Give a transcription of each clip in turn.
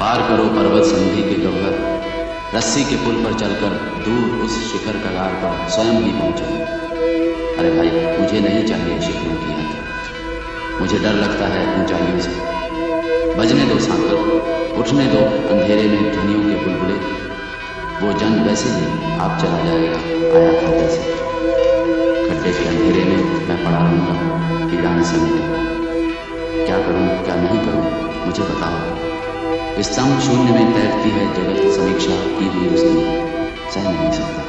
पार करो पर्वत संधि के गह्वर रस्सी के पुल पर चलकर दूर उस शिखर कगार पर स्वयं ही पहुंचो। अरे भाई, मुझे नहीं चाहिए शिखरों की यात्रा। मुझे डर लगता है ऊंचाइयों से। बजने दो सांकर, उठने दो अंधेरे में ध्वनियों के बुलबुले। वो जन वैसे ही आप चला जाएगा, आया खाते से खड्डे के अंधेरे में मैं पड़ा रहूँगा पीड़ाएँ समेटे क्या करूँ, क्या नहीं करूँ, मुझे बताओ। स्तंभ शून्य में तैरती है जगत समीक्षा की हुई उसने सह नहीं सकता।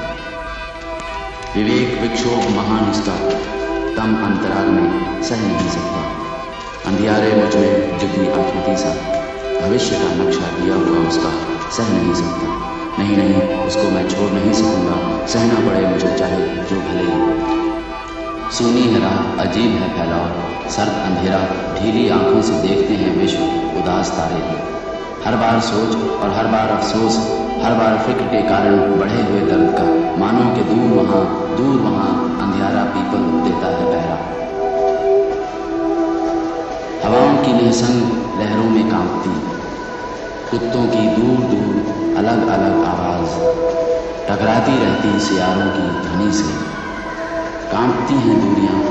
विवेक विक्षोभ महान उसका। तम अंतराल में सह नहीं सकता। अंधियारे मुझमें आकृति सा। भविष्य का नक्शा दिया हुआ उसका। सह नहीं सकता। नहीं नहीं, उसको मैं छोड़ नहीं सकूँगा। सहना पड़े मुझे चाहे जो भले। सूनी है राह अजीब है फैलाव। सर्द अंधेरा, ढीली आँखों से देखते हैं हर बार सोच और हर बार अफसोस, हर बार फ़िक्र के कारण बढ़े हुए दर्द का मानो के दूर वहाँ दूर वहाँ अंधियारा पीपल देता है पहरा हवाओं की निसंग लहरों में कांपती, कुत्तों की दूर दूर अलग अलग आवाज़, टकराती रहती सियारों की ध्वनि से। कांपती हैं दूरियाँ